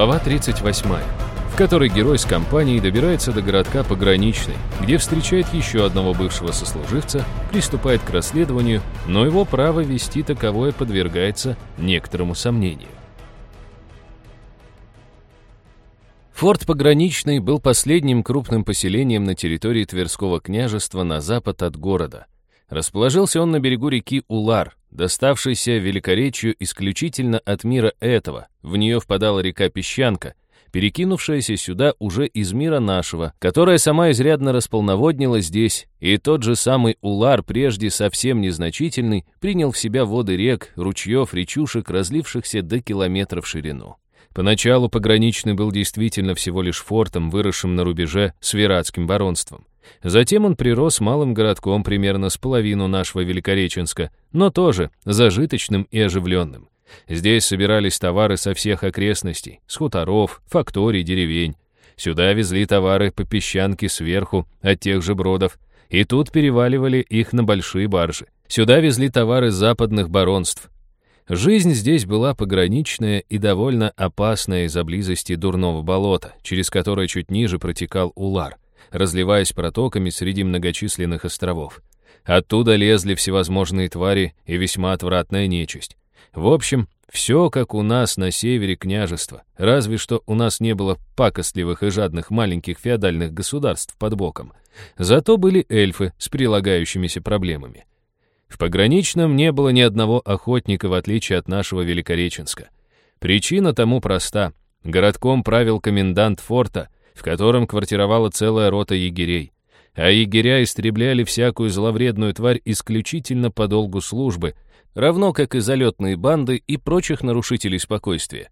Глава 38, в которой герой с компанией добирается до городка Пограничный, где встречает еще одного бывшего сослуживца, приступает к расследованию, но его право вести таковое подвергается некоторому сомнению. Форт Пограничный был последним крупным поселением на территории Тверского княжества на запад от города. Расположился он на берегу реки Улар, доставшейся Великоречью исключительно от мира этого. В нее впадала река Песчанка, перекинувшаяся сюда уже из мира нашего, которая сама изрядно располноводнила здесь, и тот же самый Улар, прежде совсем незначительный, принял в себя воды рек, ручьев, речушек, разлившихся до километров в ширину. Поначалу пограничный был действительно всего лишь фортом, выросшим на рубеже с Виратским баронством. Затем он прирос малым городком примерно с половину нашего Великореченска, но тоже зажиточным и оживленным. Здесь собирались товары со всех окрестностей, с хуторов, факторий, деревень. Сюда везли товары по песчанке сверху от тех же бродов, и тут переваливали их на большие баржи. Сюда везли товары западных баронств. Жизнь здесь была пограничная и довольно опасная из-за близости дурного болота, через которое чуть ниже протекал Улар разливаясь протоками среди многочисленных островов. Оттуда лезли всевозможные твари и весьма отвратная нечисть. В общем, все как у нас на севере княжества, разве что у нас не было пакостливых и жадных маленьких феодальных государств под боком. Зато были эльфы с прилагающимися проблемами. В пограничном не было ни одного охотника, в отличие от нашего Великореченска. Причина тому проста. Городком правил комендант форта — в котором квартировала целая рота егерей. А егеря истребляли всякую зловредную тварь исключительно по долгу службы, равно как и залетные банды и прочих нарушителей спокойствия.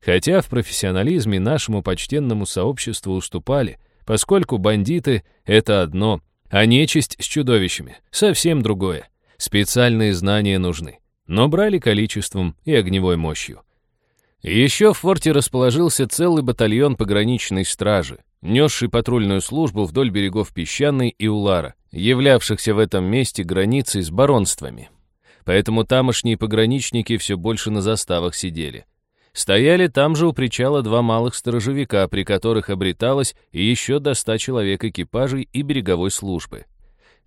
Хотя в профессионализме нашему почтенному сообществу уступали, поскольку бандиты — это одно, а нечисть с чудовищами — совсем другое. Специальные знания нужны, но брали количеством и огневой мощью. Еще в форте расположился целый батальон пограничной стражи, несший патрульную службу вдоль берегов Песчаной и Улара, являвшихся в этом месте границей с баронствами. Поэтому тамошние пограничники все больше на заставах сидели. Стояли там же у причала два малых сторожевика, при которых обреталось еще до ста человек экипажей и береговой службы.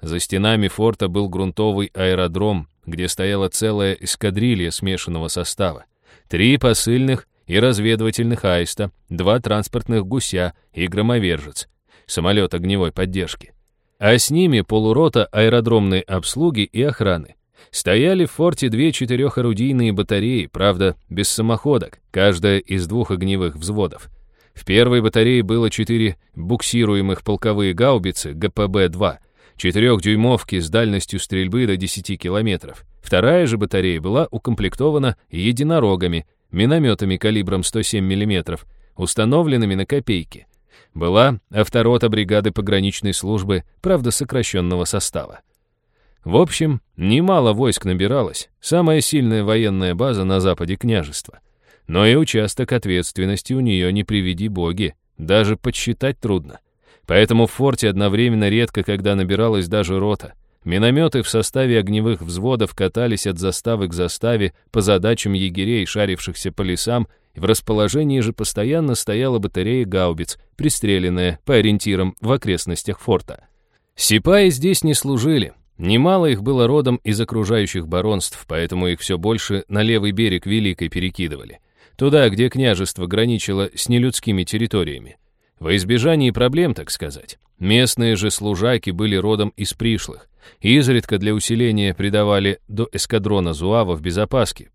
За стенами форта был грунтовый аэродром, где стояла целая эскадрилья смешанного состава три посыльных и разведывательных аиста, два транспортных гуся и громовержец, самолет огневой поддержки. А с ними полурота аэродромной обслуги и охраны. Стояли в форте две четырехорудийные батареи, правда, без самоходок, каждая из двух огневых взводов. В первой батарее было четыре буксируемых полковые гаубицы ГПБ-2, четырехдюймовки с дальностью стрельбы до 10 километров. Вторая же батарея была укомплектована единорогами, минометами калибром 107 мм, установленными на копейки. Была авторота бригады пограничной службы, правда сокращенного состава. В общем, немало войск набиралось, самая сильная военная база на западе княжества. Но и участок ответственности у нее не приведи боги, даже подсчитать трудно. Поэтому в форте одновременно редко, когда набиралась даже рота — Минометы в составе огневых взводов катались от заставы к заставе по задачам егерей, шарившихся по лесам, и в расположении же постоянно стояла батарея гаубиц, пристреленная по ориентирам в окрестностях форта. Сипаи здесь не служили. Немало их было родом из окружающих баронств, поэтому их все больше на левый берег Великой перекидывали. Туда, где княжество граничило с нелюдскими территориями. Во избежании проблем, так сказать. Местные же служаки были родом из пришлых изредка для усиления придавали до эскадрона Зуава в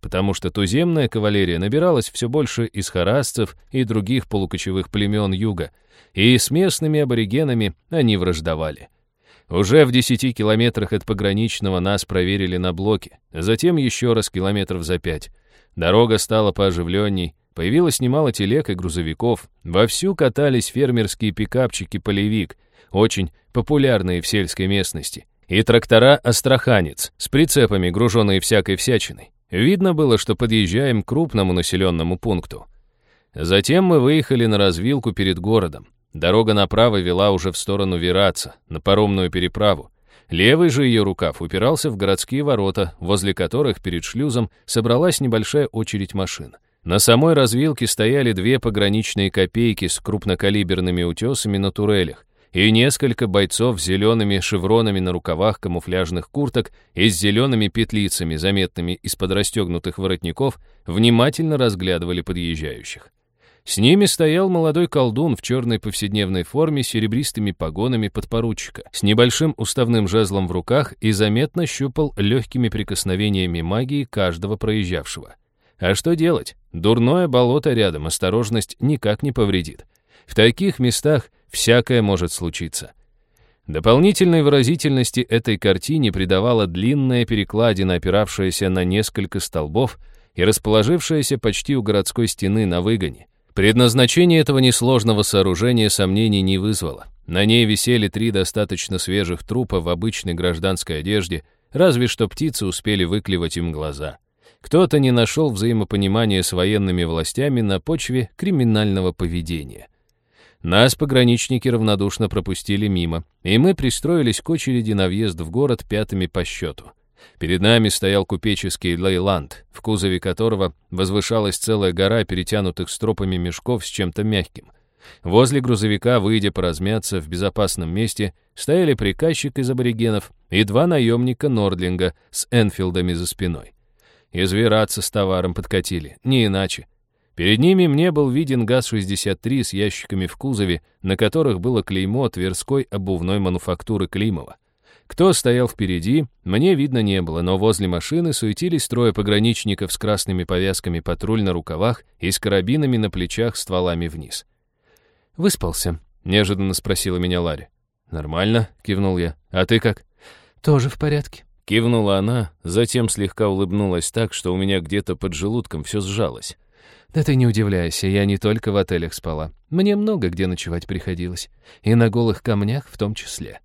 потому что туземная кавалерия набиралась все больше из харасцев и других полукочевых племен юга, и с местными аборигенами они враждовали. Уже в десяти километрах от пограничного нас проверили на блоке, затем еще раз километров за пять. Дорога стала пооживленней, появилось немало телег и грузовиков, вовсю катались фермерские пикапчики «Полевик», очень популярные в сельской местности и трактора «Астраханец» с прицепами, груженные всякой всячиной. Видно было, что подъезжаем к крупному населенному пункту. Затем мы выехали на развилку перед городом. Дорога направо вела уже в сторону Вераца, на паромную переправу. Левый же ее рукав упирался в городские ворота, возле которых перед шлюзом собралась небольшая очередь машин. На самой развилке стояли две пограничные копейки с крупнокалиберными утесами на турелях и несколько бойцов с зелеными шевронами на рукавах камуфляжных курток и с зелеными петлицами, заметными из-под расстегнутых воротников, внимательно разглядывали подъезжающих. С ними стоял молодой колдун в черной повседневной форме с серебристыми погонами подпоручика, с небольшим уставным жезлом в руках и заметно щупал легкими прикосновениями магии каждого проезжавшего. А что делать? Дурное болото рядом, осторожность никак не повредит. В таких местах всякое может случиться. Дополнительной выразительности этой картине придавала длинная перекладина, опиравшаяся на несколько столбов и расположившаяся почти у городской стены на выгоне. Предназначение этого несложного сооружения сомнений не вызвало. На ней висели три достаточно свежих трупа в обычной гражданской одежде, разве что птицы успели выклевать им глаза. Кто-то не нашел взаимопонимания с военными властями на почве криминального поведения. Нас пограничники равнодушно пропустили мимо, и мы пристроились к очереди на въезд в город пятыми по счету. Перед нами стоял купеческий лейланд, в кузове которого возвышалась целая гора перетянутых стропами мешков с чем-то мягким. Возле грузовика, выйдя поразмяться в безопасном месте, стояли приказчик из аборигенов и два наемника Нордлинга с Энфилдами за спиной. Извираться с товаром подкатили, не иначе. Перед ними мне был виден ГАЗ-63 с ящиками в кузове, на которых было клеймо Тверской обувной мануфактуры Климова. Кто стоял впереди, мне видно не было, но возле машины суетились трое пограничников с красными повязками патруль на рукавах и с карабинами на плечах стволами вниз. «Выспался?» — неожиданно спросила меня Ларри. «Нормально», — кивнул я. «А ты как?» «Тоже в порядке». Кивнула она, затем слегка улыбнулась так, что у меня где-то под желудком все сжалось. «Да ты не удивляйся, я не только в отелях спала. Мне много где ночевать приходилось. И на голых камнях в том числе».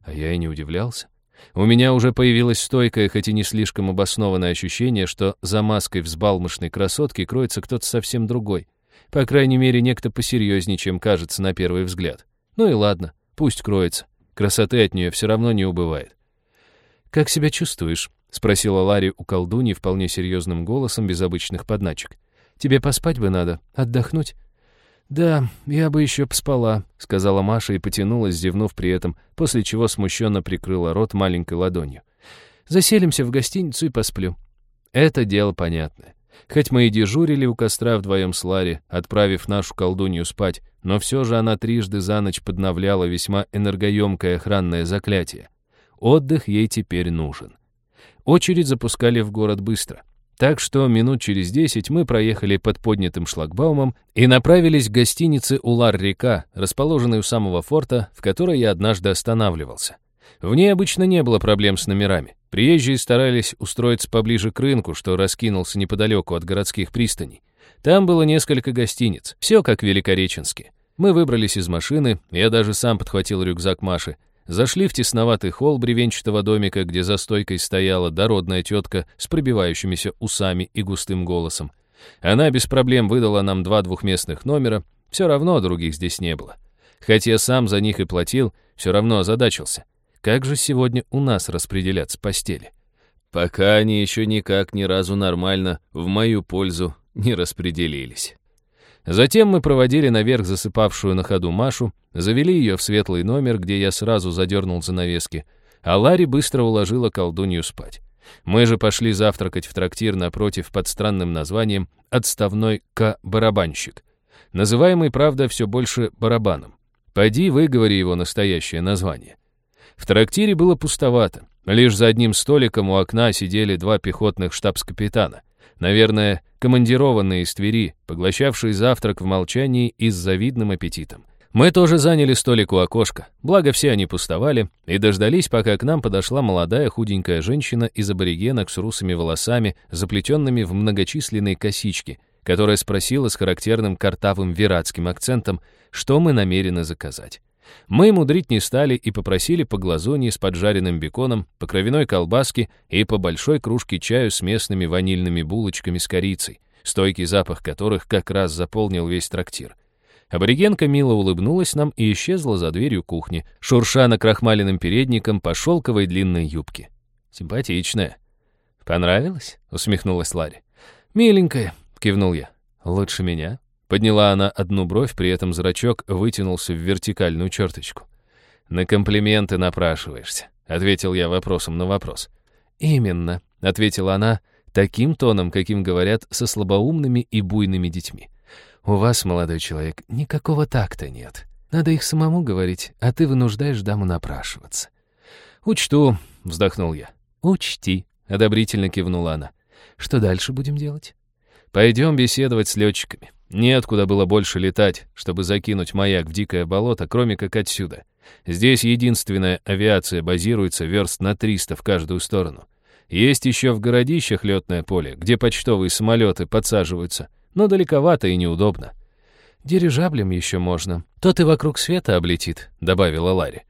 А я и не удивлялся. У меня уже появилось стойкое, хоть и не слишком обоснованное ощущение, что за маской взбалмошной красотки кроется кто-то совсем другой. По крайней мере, некто посерьезнее, чем кажется на первый взгляд. Ну и ладно, пусть кроется. Красоты от нее все равно не убывает. «Как себя чувствуешь?» — спросила Ларри у колдуни вполне серьезным голосом, без обычных подначек. «Тебе поспать бы надо, отдохнуть?» «Да, я бы еще поспала», — сказала Маша и потянулась, зевнув при этом, после чего смущенно прикрыла рот маленькой ладонью. «Заселимся в гостиницу и посплю». Это дело понятное. Хоть мы и дежурили у костра вдвоем с Ларри, отправив нашу колдунью спать, но все же она трижды за ночь подновляла весьма энергоемкое охранное заклятие. Отдых ей теперь нужен. Очередь запускали в город быстро. Так что минут через десять мы проехали под поднятым шлагбаумом и направились к гостинице «Улар-река», расположенной у самого форта, в которой я однажды останавливался. В ней обычно не было проблем с номерами. Приезжие старались устроиться поближе к рынку, что раскинулся неподалеку от городских пристаней. Там было несколько гостиниц, все как в Великореченске. Мы выбрались из машины, я даже сам подхватил рюкзак Маши, Зашли в тесноватый холл бревенчатого домика, где за стойкой стояла дородная тетка с пробивающимися усами и густым голосом. Она без проблем выдала нам два двухместных номера, все равно других здесь не было. Хотя сам за них и платил, все равно озадачился. Как же сегодня у нас распределяться постели? Пока они еще никак ни разу нормально в мою пользу не распределились. Затем мы проводили наверх засыпавшую на ходу Машу, завели ее в светлый номер, где я сразу задернул занавески, а Ларри быстро уложила колдунью спать. Мы же пошли завтракать в трактир напротив под странным названием «Отставной К-барабанщик», называемый, правда, все больше барабаном. Пойди выговори его настоящее название. В трактире было пустовато. Лишь за одним столиком у окна сидели два пехотных штабс-капитана. Наверное, командированные из Твери, поглощавшие завтрак в молчании и с завидным аппетитом. Мы тоже заняли столик у окошка, благо все они пустовали, и дождались, пока к нам подошла молодая худенькая женщина из аборигенок с русыми волосами, заплетенными в многочисленные косички, которая спросила с характерным картавым виратским акцентом, что мы намерены заказать. Мы мудрить не стали и попросили по глазуни с поджаренным беконом, по кровяной колбаске и по большой кружке чаю с местными ванильными булочками с корицей, стойкий запах которых как раз заполнил весь трактир. Аборигенка мило улыбнулась нам и исчезла за дверью кухни, шурша накрахмаленным передником по шелковой длинной юбке. Симпатичная. «Понравилось?» — усмехнулась Ларри. «Миленькая», — кивнул я. Лучше меня? Подняла она одну бровь, при этом зрачок вытянулся в вертикальную черточку. «На комплименты напрашиваешься», — ответил я вопросом на вопрос. «Именно», — ответила она таким тоном, каким говорят со слабоумными и буйными детьми. «У вас, молодой человек, никакого такта нет. Надо их самому говорить, а ты вынуждаешь даму напрашиваться». «Учту», — вздохнул я. «Учти», — одобрительно кивнула она. «Что дальше будем делать?» «Пойдем беседовать с летчиками. Неоткуда было больше летать, чтобы закинуть маяк в дикое болото, кроме как отсюда. Здесь единственная авиация базируется верст на 300 в каждую сторону. Есть еще в городищах летное поле, где почтовые самолеты подсаживаются, но далековато и неудобно. «Дирижаблем еще можно. Тот и вокруг света облетит», — добавила Ларри.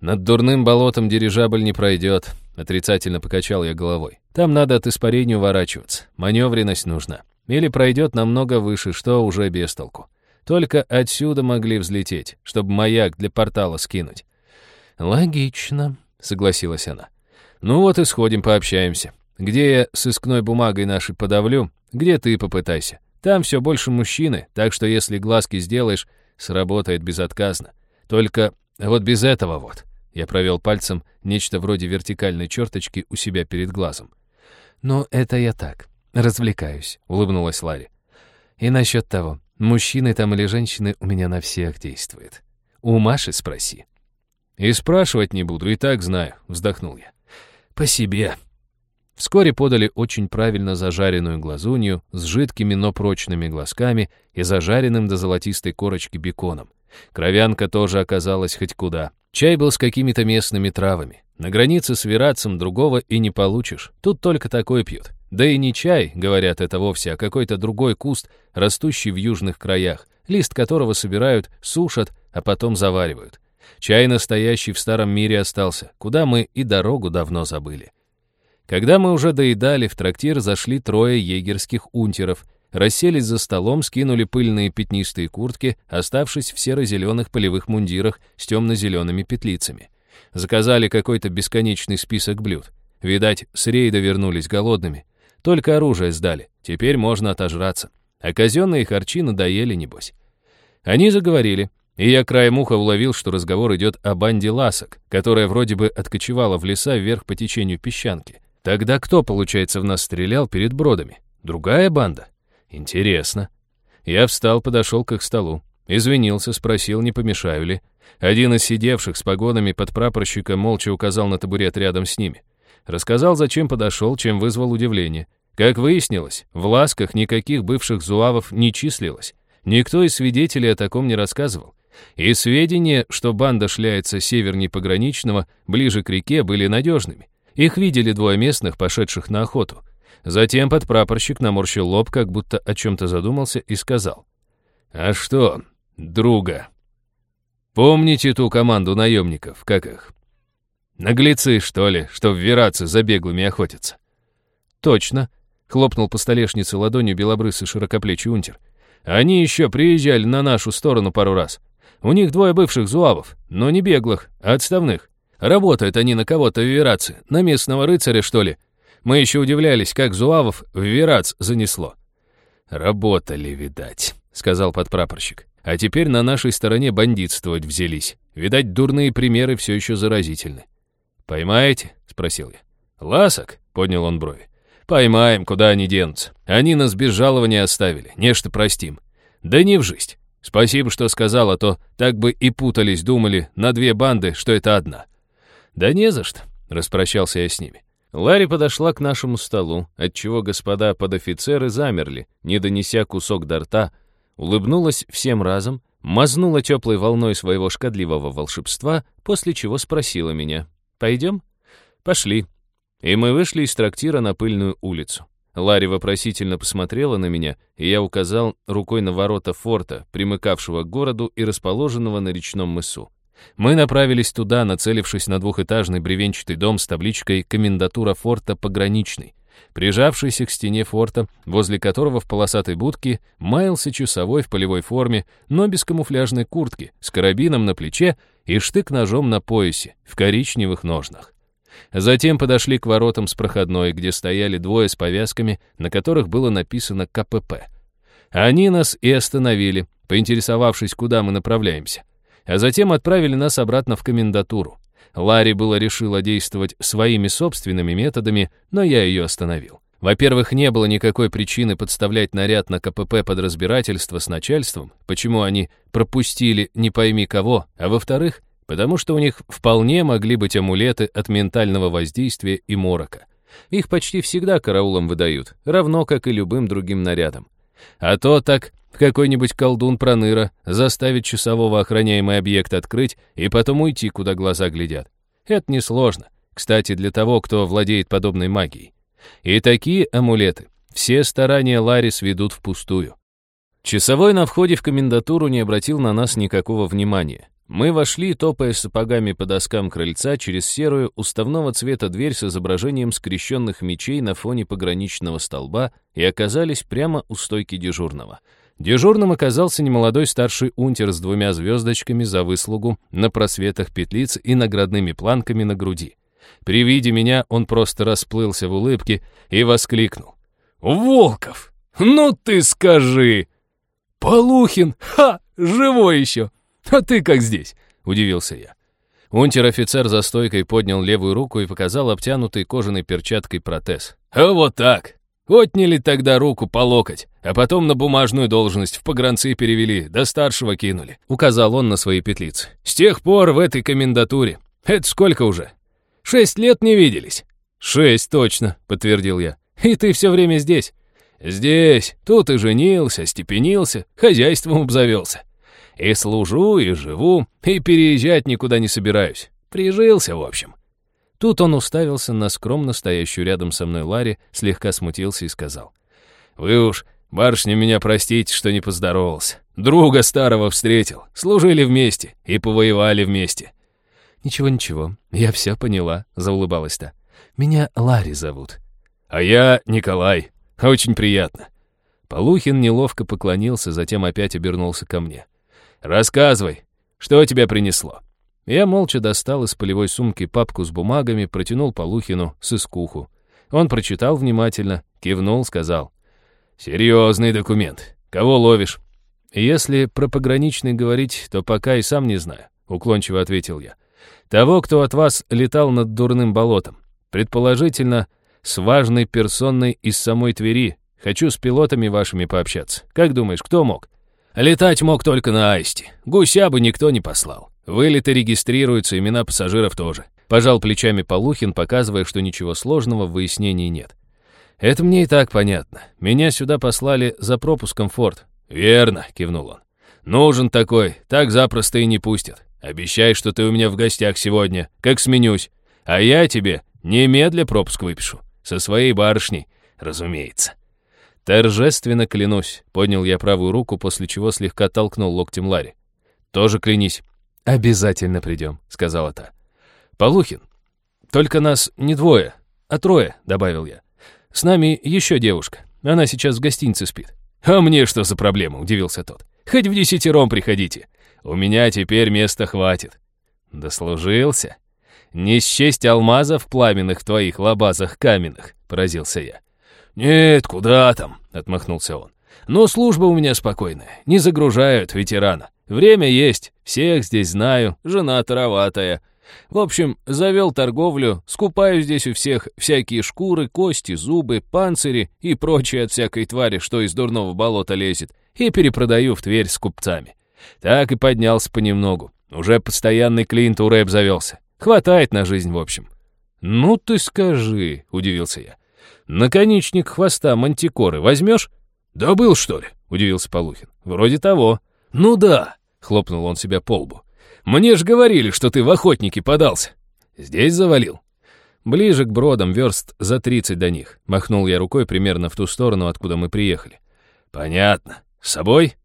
«Над дурным болотом дирижабль не пройдет», — отрицательно покачал я головой. «Там надо от испарения уворачиваться. Маневренность нужна. Или пройдет намного выше, что уже без толку. Только отсюда могли взлететь, чтобы маяк для портала скинуть. «Логично», — согласилась она. «Ну вот и сходим, пообщаемся. Где я сыскной бумагой нашей подавлю, где ты попытайся. Там все больше мужчины, так что если глазки сделаешь, сработает безотказно. Только вот без этого вот». Я провел пальцем нечто вроде вертикальной черточки у себя перед глазом. «Но это я так, развлекаюсь», — улыбнулась Ларри. «И насчет того, Мужчины там или женщины у меня на всех действует. У Маши спроси. И спрашивать не буду, и так знаю, вздохнул я. По себе. Вскоре подали очень правильно зажаренную глазунью с жидкими, но прочными глазками и зажаренным до золотистой корочки беконом. Кровянка тоже оказалась хоть куда. Чай был с какими-то местными травами. На границе с Верацем другого и не получишь. Тут только такой пьют. Да и не чай, говорят это вовсе, а какой-то другой куст, растущий в южных краях, лист которого собирают, сушат, а потом заваривают. Чай настоящий в старом мире остался, куда мы и дорогу давно забыли. Когда мы уже доедали, в трактир зашли трое егерских унтеров, расселись за столом, скинули пыльные пятнистые куртки, оставшись в серо-зеленых полевых мундирах с темно-зелеными петлицами. Заказали какой-то бесконечный список блюд. Видать, с рейда вернулись голодными. Только оружие сдали, теперь можно отожраться. А казенные харчи надоели, небось. Они заговорили, и я краем уха уловил, что разговор идет о банде ласок, которая вроде бы откочевала в леса вверх по течению песчанки. Тогда кто, получается, в нас стрелял перед бродами? Другая банда? Интересно. Я встал, подошел к их столу. Извинился, спросил, не помешаю ли. Один из сидевших с погонами под прапорщика молча указал на табурет рядом с ними. Рассказал, зачем подошел, чем вызвал удивление. Как выяснилось, в ласках никаких бывших зуавов не числилось. Никто из свидетелей о таком не рассказывал. И сведения, что банда шляется северней пограничного, ближе к реке, были надежными. Их видели двое местных, пошедших на охоту. Затем подпрапорщик наморщил лоб, как будто о чем-то задумался, и сказал. «А что, друга? Помните ту команду наемников, как их? Наглецы, что ли, что в Вераце за беглыми охотятся? Точно, хлопнул по столешнице ладонью белобрысый широкоплечий унтер. Они еще приезжали на нашу сторону пару раз. У них двое бывших зуавов, но не беглых, а отставных. Работают они на кого-то в Вераце, на местного рыцаря, что ли. Мы еще удивлялись, как зуавов в Верац занесло. «Работали, видать», — сказал подпрапорщик. «А теперь на нашей стороне бандитствовать взялись. Видать, дурные примеры все еще заразительны. «Поймаете?» — спросил я. «Ласок?» — поднял он брови. «Поймаем, куда они денутся. Они нас без жалования оставили, нечто простим. Да не в жизнь. Спасибо, что сказал, а то так бы и путались, думали на две банды, что это одна». «Да не за что», — распрощался я с ними. Ларри подошла к нашему столу, отчего господа подофицеры замерли, не донеся кусок до рта, улыбнулась всем разом, мазнула теплой волной своего шкодливого волшебства, после чего спросила меня, Пойдем?» «Пошли». И мы вышли из трактира на пыльную улицу. Ларри вопросительно посмотрела на меня, и я указал рукой на ворота форта, примыкавшего к городу и расположенного на речном мысу. Мы направились туда, нацелившись на двухэтажный бревенчатый дом с табличкой «Комендатура форта пограничный», прижавшийся к стене форта, возле которого в полосатой будке маялся часовой в полевой форме, но без камуфляжной куртки, с карабином на плече и штык-ножом на поясе, в коричневых ножнах. Затем подошли к воротам с проходной, где стояли двое с повязками, на которых было написано КПП. Они нас и остановили, поинтересовавшись, куда мы направляемся. А затем отправили нас обратно в комендатуру. Ларри было решила действовать своими собственными методами, но я ее остановил. Во-первых, не было никакой причины подставлять наряд на КПП под разбирательство с начальством, почему они пропустили не пойми кого, а во-вторых, потому что у них вполне могли быть амулеты от ментального воздействия и морока. Их почти всегда караулом выдают, равно как и любым другим нарядом. А то так какой-нибудь колдун-проныра заставит часового охраняемый объект открыть и потом уйти, куда глаза глядят. Это несложно. Кстати, для того, кто владеет подобной магией. И такие амулеты все старания Ларри сведут впустую. Часовой на входе в комендатуру не обратил на нас никакого внимания. Мы вошли, топая сапогами по доскам крыльца через серую, уставного цвета дверь с изображением скрещенных мечей на фоне пограничного столба и оказались прямо у стойки дежурного. Дежурным оказался немолодой старший унтер с двумя звездочками за выслугу на просветах петлиц и наградными планками на груди. При виде меня он просто расплылся в улыбке и воскликнул. «Волков, ну ты скажи!» «Полухин, ха, живой еще! А ты как здесь?» — удивился я. Унтер-офицер за стойкой поднял левую руку и показал обтянутый кожаной перчаткой протез. «А вот так! Отняли тогда руку по локоть, а потом на бумажную должность в погранцы перевели, до старшего кинули», — указал он на свои петлицы. «С тех пор в этой комендатуре. Это сколько уже? Шесть лет не виделись». «Шесть, точно», — подтвердил я. «И ты все время здесь?» «Здесь. Тут и женился, степенился, хозяйством обзавелся. И служу, и живу, и переезжать никуда не собираюсь. Прижился, в общем». Тут он уставился на скромно стоящую рядом со мной Ларри, слегка смутился и сказал. «Вы уж, барышня, меня простите, что не поздоровался. Друга старого встретил, служили вместе и повоевали вместе. «Ничего-ничего, я все поняла», — заулыбалась та. «Меня Ларри зовут». «А я Николай. Очень приятно». Полухин неловко поклонился, затем опять обернулся ко мне. «Рассказывай, что тебя принесло?» Я молча достал из полевой сумки папку с бумагами, протянул Полухину с искуху. Он прочитал внимательно, кивнул, сказал. «Серьезный документ. Кого ловишь?» «Если про пограничный говорить, то пока и сам не знаю», — уклончиво ответил я. Того, кто от вас летал над дурным болотом. Предположительно, с важной персоной из самой Твери. Хочу с пилотами вашими пообщаться. Как думаешь, кто мог? Летать мог только на Аисте. Гуся бы никто не послал. Вылеты регистрируются, имена пассажиров тоже. Пожал плечами Полухин, показывая, что ничего сложного в выяснении нет. «Это мне и так понятно. Меня сюда послали за пропуском Форд». «Верно», — кивнул он. «Нужен такой, так запросто и не пустят. Обещай, что ты у меня в гостях сегодня, как сменюсь. А я тебе немедля пропуск выпишу. Со своей барышней, разумеется». «Торжественно клянусь», — поднял я правую руку, после чего слегка толкнул локтем Ларри. «Тоже клянись». «Обязательно придем», — сказала та. «Полухин, только нас не двое, а трое», — добавил я. «С нами еще девушка. Она сейчас в гостинице спит». «А мне что за проблема?» — удивился тот. «Хоть в десятером приходите. У меня теперь места хватит. Дослужился? Не счесть алмазов пламенных твоих лабазах каменных, поразился я. Нет, куда там, отмахнулся он. Но служба у меня спокойная, не загружают ветерана. Время есть, всех здесь знаю, жена тароватая. В общем, завел торговлю, скупаю здесь у всех всякие шкуры, кости, зубы, панцири и прочее от всякой твари, что из дурного болота лезет, и перепродаю в Тверь с купцами. Так и поднялся понемногу. Уже постоянный клиент у рэп завелся. Хватает на жизнь, в общем. «Ну ты скажи», — удивился я. «Наконечник хвоста мантикоры возьмешь?» «Да был, что ли?» — удивился Полухин. «Вроде того». «Ну да», — хлопнул он себя по лбу. «Мне ж говорили, что ты в охотники подался. Здесь завалил». «Ближе к бродам, верст за тридцать до них», — махнул я рукой примерно в ту сторону, откуда мы приехали. «Понятно. С собой?»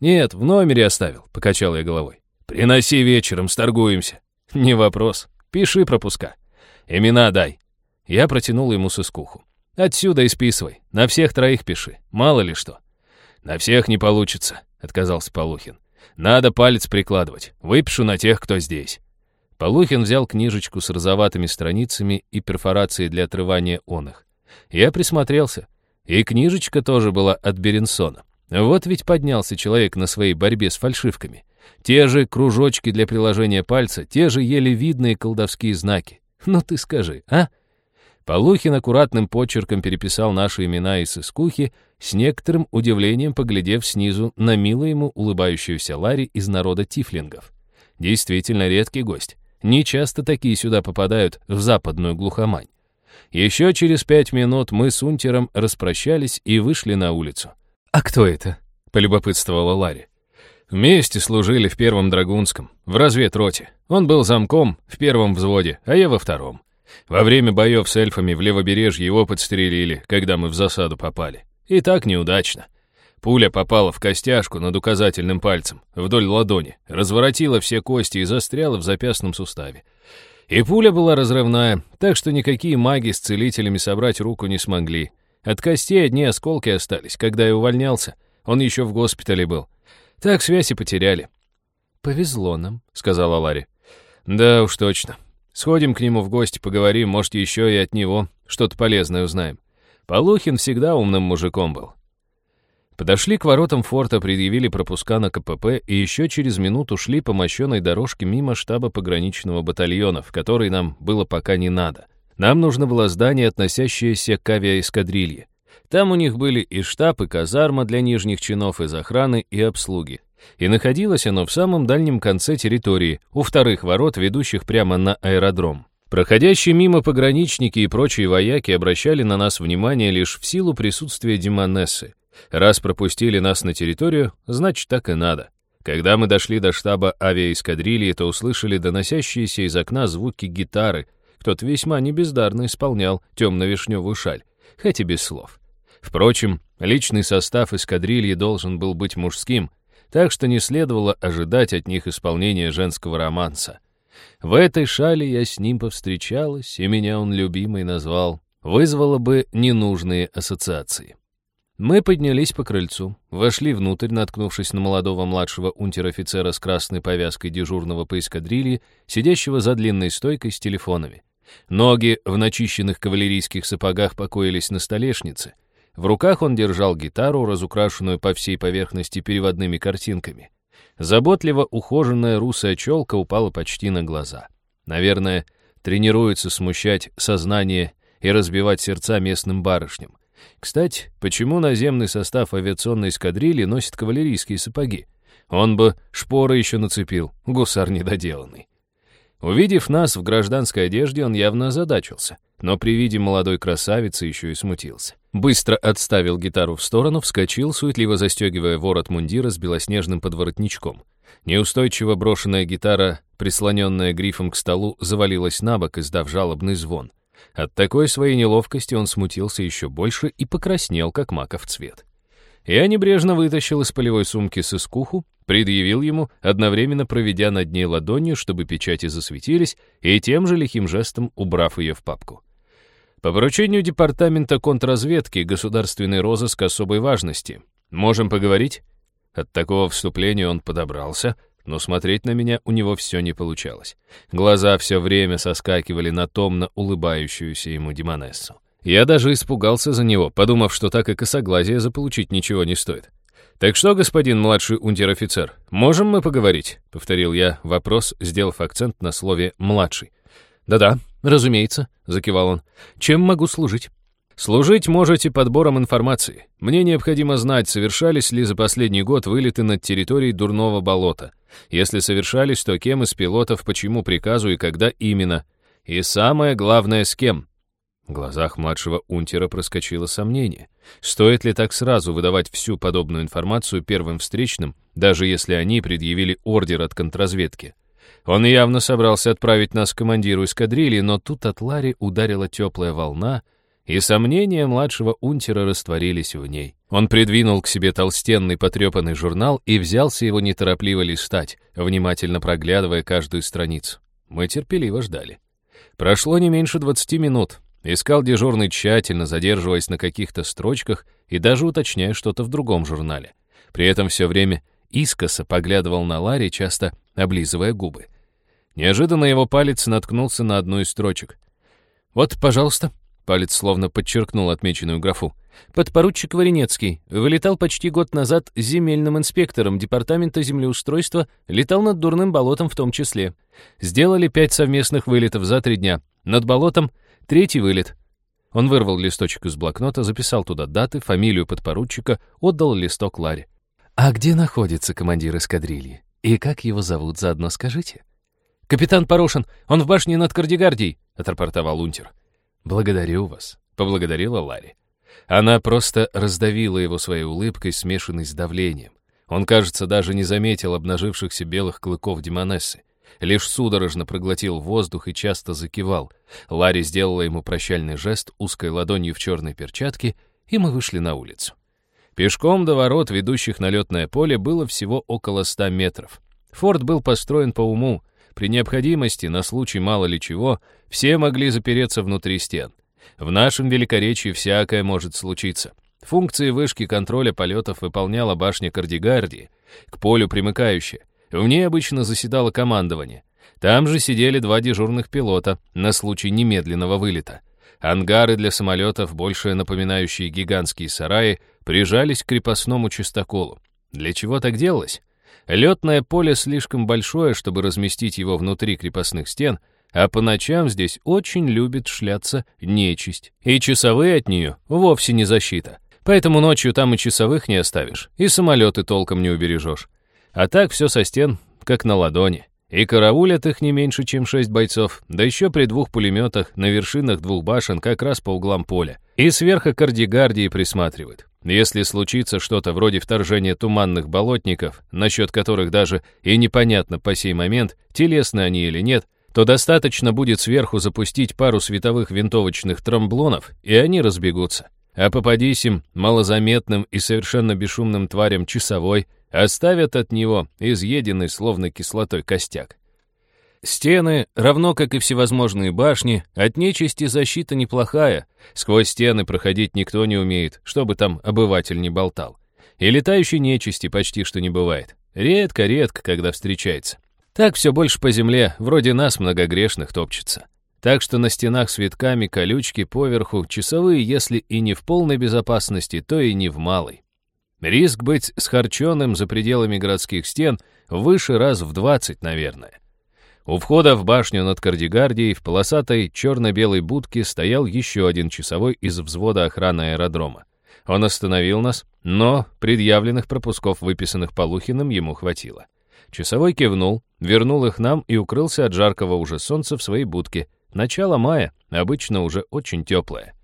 «Нет, в номере оставил», — покачал я головой. «Приноси вечером, сторгуемся». «Не вопрос. Пиши пропуска. Имена дай». Я протянул ему сыскуху. «Отсюда и списывай. На всех троих пиши. Мало ли что». «На всех не получится», — отказался Полухин. «Надо палец прикладывать. Выпишу на тех, кто здесь». Полухин взял книжечку с розоватыми страницами и перфорацией для отрывания он. Я присмотрелся. И книжечка тоже была от Беренсона. Вот ведь поднялся человек на своей борьбе с фальшивками. Те же кружочки для приложения пальца, те же еле видные колдовские знаки. Ну ты скажи, а? Полухин аккуратным почерком переписал наши имена из искухи, с некоторым удивлением поглядев снизу на мило ему улыбающуюся Ларри из народа тифлингов. Действительно редкий гость. Не часто такие сюда попадают в западную глухомань. Еще через пять минут мы с Унтером распрощались и вышли на улицу. «А кто это?» — полюбопытствовала Ларри. «Вместе служили в первом Драгунском, в разведроте. Он был замком в первом взводе, а я во втором. Во время боев с эльфами в левобережье его подстрелили, когда мы в засаду попали. И так неудачно. Пуля попала в костяшку над указательным пальцем, вдоль ладони, разворотила все кости и застряла в запястном суставе. И пуля была разрывная, так что никакие маги с целителями собрать руку не смогли. От костей одни осколки остались, когда я увольнялся. Он еще в госпитале был. Так связь и потеряли. «Повезло нам», — сказала Ларри. «Да уж точно. Сходим к нему в гости, поговорим, может, еще и от него что-то полезное узнаем. Полухин всегда умным мужиком был. Подошли к воротам форта, предъявили пропуска на КПП и еще через минуту шли по мощенной дорожке мимо штаба пограничного батальона, в который нам было пока не надо. Нам нужно было здание, относящееся к авиаэскадрилье. Там у них были и штаб, и казарма для нижних чинов из охраны и обслуги и находилось оно в самом дальнем конце территории, у вторых ворот, ведущих прямо на аэродром. Проходящие мимо пограничники и прочие вояки обращали на нас внимание лишь в силу присутствия Демонессы. Раз пропустили нас на территорию, значит, так и надо. Когда мы дошли до штаба авиаэскадрильи, то услышали доносящиеся из окна звуки гитары. Кто-то весьма небездарно исполнял темно-вишневую шаль, хоть и без слов. Впрочем, личный состав эскадрильи должен был быть мужским, так что не следовало ожидать от них исполнения женского романса. В этой шале я с ним повстречалась, и меня он любимый назвал. Вызвало бы ненужные ассоциации. Мы поднялись по крыльцу, вошли внутрь, наткнувшись на молодого младшего унтер-офицера с красной повязкой дежурного по эскадрилье, сидящего за длинной стойкой с телефонами. Ноги в начищенных кавалерийских сапогах покоились на столешнице — в руках он держал гитару, разукрашенную по всей поверхности переводными картинками. Заботливо ухоженная русая челка упала почти на глаза. Наверное, тренируется смущать сознание и разбивать сердца местным барышням. Кстати, почему наземный состав авиационной эскадрильи носит кавалерийские сапоги? Он бы шпоры еще нацепил, гусар недоделанный. Увидев нас в гражданской одежде, он явно озадачился, но при виде молодой красавицы еще и смутился. Быстро отставил гитару в сторону, вскочил, суетливо застегивая ворот мундира с белоснежным подворотничком. Неустойчиво брошенная гитара, прислоненная грифом к столу, завалилась на бок, издав жалобный звон. От такой своей неловкости он смутился еще больше и покраснел, как маков цвет. Я небрежно вытащил из полевой сумки сыскуху, предъявил ему, одновременно проведя над ней ладонью, чтобы печати засветились, и тем же лихим жестом убрав ее в папку. По поручению Департамента контрразведки государственный розыск особой важности. Можем поговорить?» От такого вступления он подобрался, но смотреть на меня у него все не получалось. Глаза все время соскакивали на томно улыбающуюся ему Демонессу. Я даже испугался за него, подумав, что так и косоглазие заполучить ничего не стоит. «Так что, господин младший унтер-офицер, можем мы поговорить?» — повторил я вопрос, сделав акцент на слове «младший». «Да-да, разумеется», — закивал он. «Чем могу служить?» «Служить можете подбором информации. Мне необходимо знать, совершались ли за последний год вылеты над территорией Дурного болота. Если совершались, то кем из пилотов, почему приказу и когда именно. И самое главное, с кем». В глазах младшего унтера проскочило сомнение. Стоит ли так сразу выдавать всю подобную информацию первым встречным, даже если они предъявили ордер от контрразведки? Он явно собрался отправить нас к командиру эскадрильи, но тут от Ларри ударила теплая волна, и сомнения младшего унтера растворились в ней. Он придвинул к себе толстенный потрепанный журнал и взялся его неторопливо листать, внимательно проглядывая каждую страницу. Мы терпеливо ждали. Прошло не меньше двадцати минут. Искал дежурный тщательно, задерживаясь на каких-то строчках и даже уточняя что-то в другом журнале. При этом все время искоса поглядывал на Ларри, часто облизывая губы. Неожиданно его палец наткнулся на одну из строчек. «Вот, пожалуйста», — палец словно подчеркнул отмеченную графу. Подпоручик Варенецкий вылетал почти год назад земельным инспектором департамента землеустройства, летал над Дурным болотом в том числе. Сделали пять совместных вылетов за три дня. Над болотом третий вылет. Он вырвал листочек из блокнота, записал туда даты, фамилию подпоручика, отдал листок Ларе. «А где находится командир эскадрильи? И как его зовут, заодно скажите?» «Капитан Порошин, он в башне над Кардигардией», — отрапортовал унтер. «Благодарю вас», — поблагодарила Ларри. Она просто раздавила его своей улыбкой, смешанной с давлением. Он, кажется, даже не заметил обнажившихся белых клыков Демонессы. Лишь судорожно проглотил воздух и часто закивал. Ларри сделала ему прощальный жест узкой ладонью в черной перчатке, и мы вышли на улицу. Пешком до ворот, ведущих на летное поле, было всего около ста метров. Форт был построен по уму. При необходимости, на случай мало ли чего, все могли запереться внутри стен. В нашем Великоречии всякое может случиться. Функции вышки контроля полетов выполняла башня Кардигардии, к полю примыкающая. В ней обычно заседало командование. Там же сидели два дежурных пилота на случай немедленного вылета. Ангары для самолетов, больше напоминающие гигантские сараи, прижались к крепостному чистоколу. Для чего так делалось? Летное поле слишком большое, чтобы разместить его внутри крепостных стен — а по ночам здесь очень любит шляться нечисть. И часовые от нее вовсе не защита. Поэтому ночью там и часовых не оставишь, и самолеты толком не убережешь. А так все со стен, как на ладони. И караулят их не меньше, чем шесть бойцов, да еще при двух пулеметах на вершинах двух башен как раз по углам поля. И сверху кардигардии присматривают. Если случится что-то вроде вторжения туманных болотников, насчет которых даже и непонятно по сей момент, телесны они или нет, то достаточно будет сверху запустить пару световых винтовочных тромблонов, и они разбегутся. А попадись им, малозаметным и совершенно бесшумным тварям часовой, оставят от него изъеденный словно кислотой костяк. Стены, равно как и всевозможные башни, от нечисти защита неплохая. Сквозь стены проходить никто не умеет, чтобы там обыватель не болтал. И летающей нечисти почти что не бывает. Редко-редко, когда встречается. Так все больше по земле, вроде нас, многогрешных, топчется. Так что на стенах с витками, колючки поверху, часовые, если и не в полной безопасности, то и не в малой. Риск быть схарченным за пределами городских стен выше раз в двадцать, наверное. У входа в башню над Кардигардией в полосатой черно-белой будке стоял еще один часовой из взвода охраны аэродрома. Он остановил нас, но предъявленных пропусков, выписанных Полухиным, ему хватило. Часовой кивнул, вернул их нам и укрылся от жаркого уже солнца в своей будке. Начало мая, обычно уже очень теплое.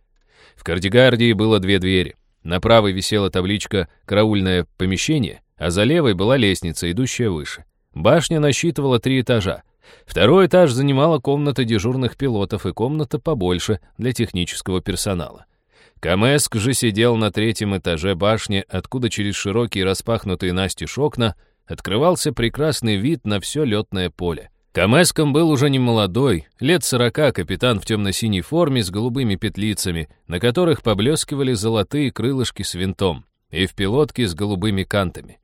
В Кардигардии было две двери. На правой висела табличка «Караульное помещение», а за левой была лестница, идущая выше. Башня насчитывала три этажа. Второй этаж занимала комната дежурных пилотов и комната побольше для технического персонала. Камеск же сидел на третьем этаже башни, откуда через широкие распахнутые настежь окна открывался прекрасный вид на все летное поле. Камеском был уже не молодой, лет сорока, капитан в темно-синей форме с голубыми петлицами, на которых поблескивали золотые крылышки с винтом, и в пилотке с голубыми кантами.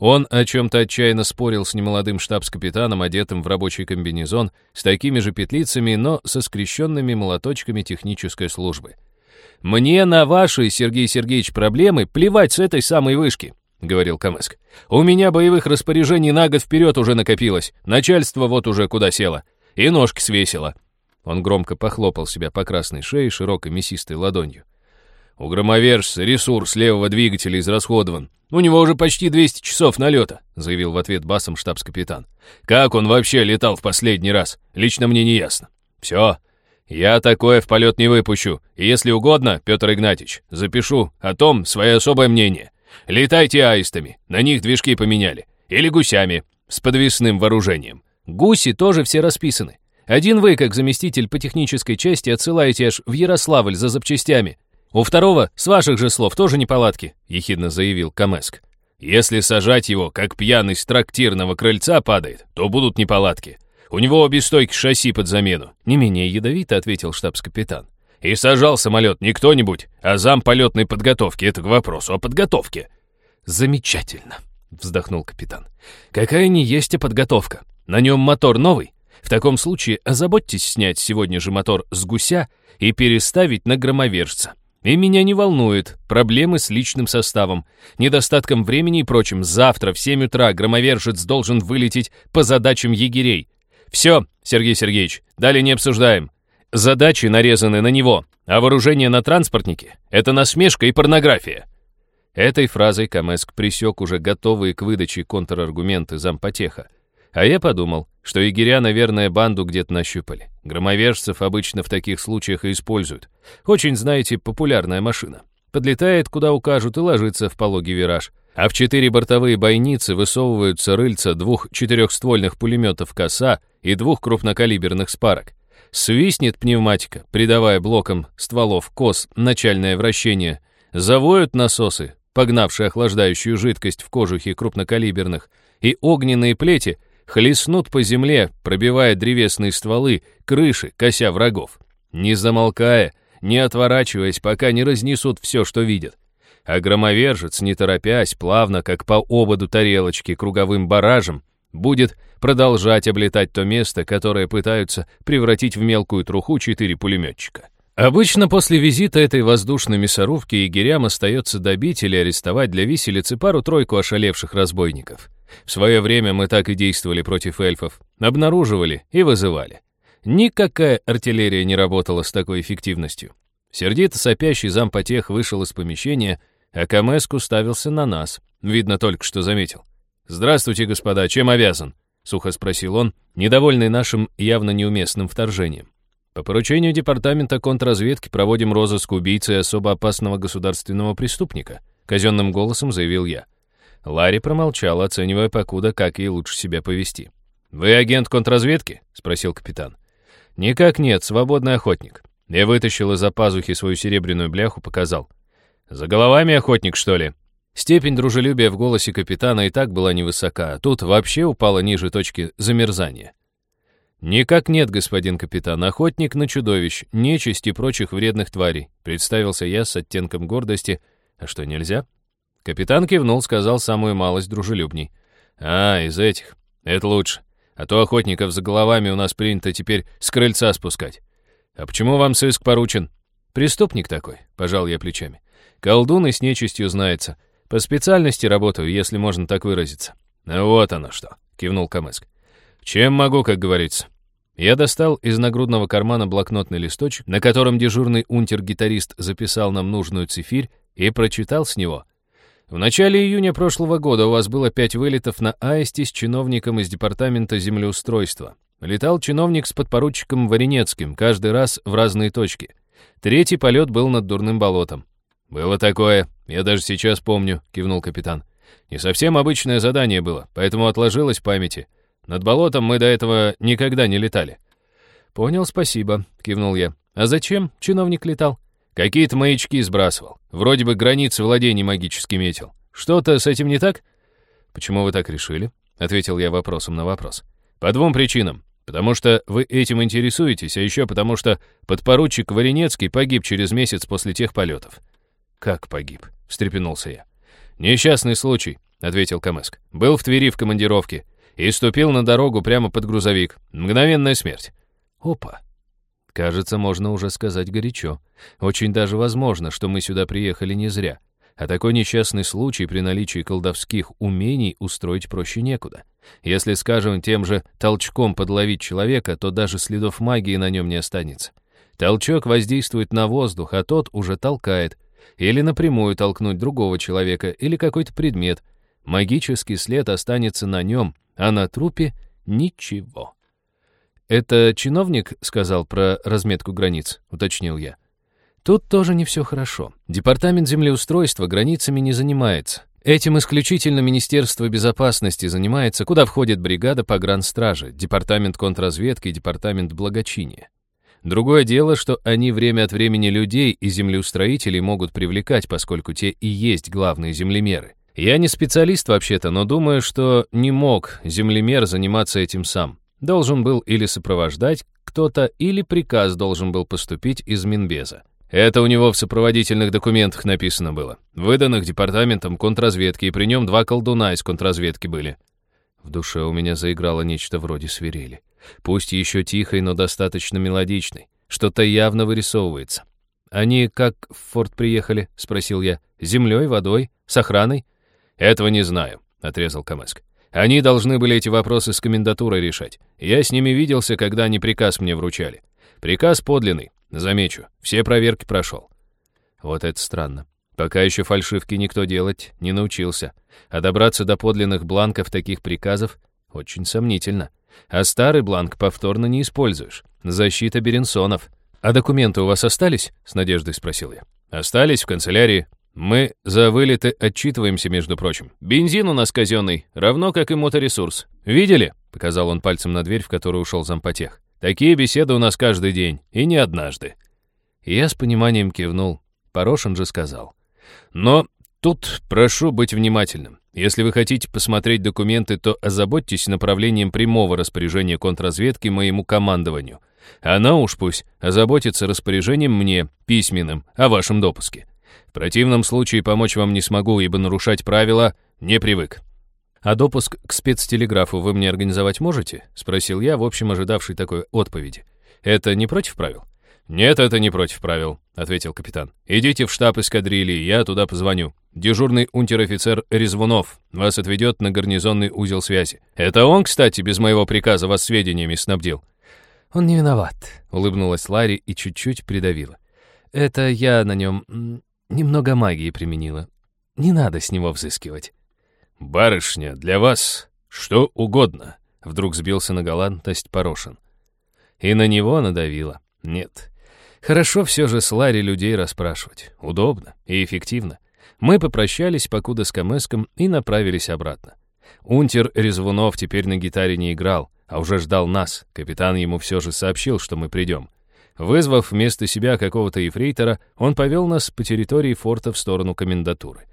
Он о чем-то отчаянно спорил с немолодым штабс-капитаном, одетым в рабочий комбинезон, с такими же петлицами, но со скрещенными молоточками технической службы. «Мне на ваши, Сергей Сергеевич, проблемы плевать с этой самой вышки. — говорил Камеск. «У меня боевых распоряжений на год вперед уже накопилось. Начальство вот уже куда село. И ножки свесило». Он громко похлопал себя по красной шее широкой мясистой ладонью. «У громовержца ресурс левого двигателя израсходован. У него уже почти 200 часов налета», — заявил в ответ басом штабс-капитан. «Как он вообще летал в последний раз? Лично мне не ясно. Все, я такое в полет не выпущу. И если угодно, Петр Игнатьевич, запишу о том свое особое мнение. Летайте аистами, на них движки поменяли. Или гусями, с подвесным вооружением. Гуси тоже все расписаны. Один вы, как заместитель по технической части, отсылаете аж в Ярославль за запчастями. У второго, с ваших же слов, тоже неполадки», — ехидно заявил Камеск. «Если сажать его, как пьяный с трактирного крыльца падает, то будут неполадки. У него обе стойки шасси под замену», — не менее ядовито ответил штабс-капитан. И сажал самолет не кто-нибудь, а зам полетной подготовки. Это к вопросу о подготовке. Замечательно, вздохнул капитан. Какая не есть и подготовка. На нем мотор новый. В таком случае озаботьтесь снять сегодня же мотор с гуся и переставить на громовержца. И меня не волнует проблемы с личным составом, недостатком времени и прочим. Завтра в 7 утра громовержец должен вылететь по задачам егерей. Все, Сергей Сергеевич, далее не обсуждаем. Задачи нарезаны на него, а вооружение на транспортнике — это насмешка и порнография. Этой фразой Камеск присек уже готовые к выдаче контраргументы зампотеха. А я подумал, что егеря, наверное, банду где-то нащупали. Громовержцев обычно в таких случаях и используют. Очень, знаете, популярная машина. Подлетает, куда укажут, и ложится в пологий вираж. А в четыре бортовые бойницы высовываются рыльца двух четырехствольных пулеметов «Коса» и двух крупнокалиберных спарок. Свистнет пневматика, придавая блокам стволов «Кос» начальное вращение. Завоют насосы, погнавшие охлаждающую жидкость в кожухе крупнокалиберных, и огненные плети — хлестнут по земле, пробивая древесные стволы, крыши, кося врагов. Не замолкая, не отворачиваясь, пока не разнесут все, что видят. А громовержец, не торопясь, плавно, как по ободу тарелочки, круговым баражем, будет продолжать облетать то место, которое пытаются превратить в мелкую труху четыре пулеметчика. Обычно после визита этой воздушной мясорубки егерям остается добить или арестовать для виселицы пару-тройку ошалевших разбойников. В свое время мы так и действовали против эльфов. Обнаруживали и вызывали. Никакая артиллерия не работала с такой эффективностью. Сердито сопящий зампотех вышел из помещения, а Камеск уставился на нас. Видно, только что заметил. «Здравствуйте, господа, чем обязан?» — сухо спросил он, недовольный нашим явно неуместным вторжением. «По поручению Департамента контрразведки проводим розыск убийцы особо опасного государственного преступника», — казенным голосом заявил я. Ларри промолчал, оценивая покуда, как ей лучше себя повести. «Вы агент контрразведки?» — спросил капитан. «Никак нет, свободный охотник». Я вытащил из-за пазухи свою серебряную бляху, показал. «За головами охотник, что ли?» Степень дружелюбия в голосе капитана и так была невысока, а тут вообще упала ниже точки замерзания. «Никак нет, господин капитан, охотник на чудовищ, нечисть и прочих вредных тварей», представился я с оттенком гордости. «А что, нельзя?» Капитан кивнул, сказал самую малость дружелюбней. «А, из этих. Это лучше. А то охотников за головами у нас принято теперь с крыльца спускать. А почему вам сыск поручен?» «Преступник такой», — пожал я плечами. «Колдун и с нечистью знается. По специальности работаю, если можно так выразиться». «Ну вот оно что», — кивнул Камеск. «Чем могу, как говорится». Я достал из нагрудного кармана блокнотный листочек, на котором дежурный унтер-гитарист записал нам нужную цифирь и прочитал с него — в начале июня прошлого года у вас было пять вылетов на Аисте с чиновником из Департамента землеустройства. Летал чиновник с подпоручиком Варенецким, каждый раз в разные точки. Третий полет был над Дурным болотом. «Было такое, я даже сейчас помню», — кивнул капитан. «Не совсем обычное задание было, поэтому отложилось в памяти. Над болотом мы до этого никогда не летали». «Понял, спасибо», — кивнул я. «А зачем чиновник летал?» Какие-то маячки сбрасывал. Вроде бы границы владений магически метил. Что-то с этим не так? Почему вы так решили? Ответил я вопросом на вопрос. По двум причинам. Потому что вы этим интересуетесь, а еще потому что подпоручик Варенецкий погиб через месяц после тех полетов. Как погиб? Встрепенулся я. Несчастный случай, ответил Камеск. Был в Твери в командировке и ступил на дорогу прямо под грузовик. Мгновенная смерть. Опа, Кажется, можно уже сказать горячо. Очень даже возможно, что мы сюда приехали не зря. А такой несчастный случай при наличии колдовских умений устроить проще некуда. Если, скажем, тем же толчком подловить человека, то даже следов магии на нем не останется. Толчок воздействует на воздух, а тот уже толкает. Или напрямую толкнуть другого человека или какой-то предмет. Магический след останется на нем, а на трупе — ничего. «Это чиновник сказал про разметку границ?» — уточнил я. Тут тоже не все хорошо. Департамент землеустройства границами не занимается. Этим исключительно Министерство безопасности занимается, куда входит бригада погранстражи, департамент контрразведки и департамент благочиния. Другое дело, что они время от времени людей и землеустроителей могут привлекать, поскольку те и есть главные землемеры. Я не специалист вообще-то, но думаю, что не мог землемер заниматься этим сам. Должен был или сопровождать кто-то, или приказ должен был поступить из Минбеза. Это у него в сопроводительных документах написано было. Выданных департаментом контрразведки, и при нем два колдуна из контрразведки были. В душе у меня заиграло нечто вроде свирели. Пусть еще тихой, но достаточно мелодичной. Что-то явно вырисовывается. «Они как в форт приехали?» — спросил я. «Землей, водой, с охраной?» «Этого не знаю», — отрезал Камеск. «Они должны были эти вопросы с комендатурой решать. Я с ними виделся, когда они приказ мне вручали. Приказ подлинный, замечу, все проверки прошел». Вот это странно. Пока еще фальшивки никто делать не научился. А добраться до подлинных бланков таких приказов очень сомнительно. А старый бланк повторно не используешь. Защита Беренсонов. «А документы у вас остались?» — с надеждой спросил я. «Остались в канцелярии. Мы за вылеты отчитываемся, между прочим. Бензин у нас казенный, равно как и моторесурс. Видели?» — показал он пальцем на дверь, в которую ушел зампотех. «Такие беседы у нас каждый день, и не однажды». Я с пониманием кивнул. Порошин же сказал. «Но тут прошу быть внимательным. Если вы хотите посмотреть документы, то озаботьтесь направлением прямого распоряжения контрразведки моему командованию. Она уж пусть озаботится распоряжением мне, письменным, о вашем допуске. В противном случае помочь вам не смогу, ибо нарушать правила не привык. «А допуск к спецтелеграфу вы мне организовать можете?» — спросил я, в общем, ожидавший такой отповеди. «Это не против правил?» «Нет, это не против правил», — ответил капитан. «Идите в штаб эскадрильи, я туда позвоню. Дежурный унтер-офицер Резвунов вас отведет на гарнизонный узел связи. Это он, кстати, без моего приказа вас сведениями снабдил. «Он не виноват», — улыбнулась Ларри и чуть-чуть придавила. «Это я на нем немного магии применила. Не надо с него взыскивать». «Барышня, для вас что угодно», — вдруг сбился на галантность Порошин. И на него надавила. Нет. Хорошо все же с Ларри людей расспрашивать. Удобно и эффективно. Мы попрощались, покуда с Камеском, и направились обратно. Унтер Резвунов теперь на гитаре не играл, а уже ждал нас. Капитан ему все же сообщил, что мы придем. Вызвав вместо себя какого-то ефрейтора, он повел нас по территории форта в сторону комендатуры.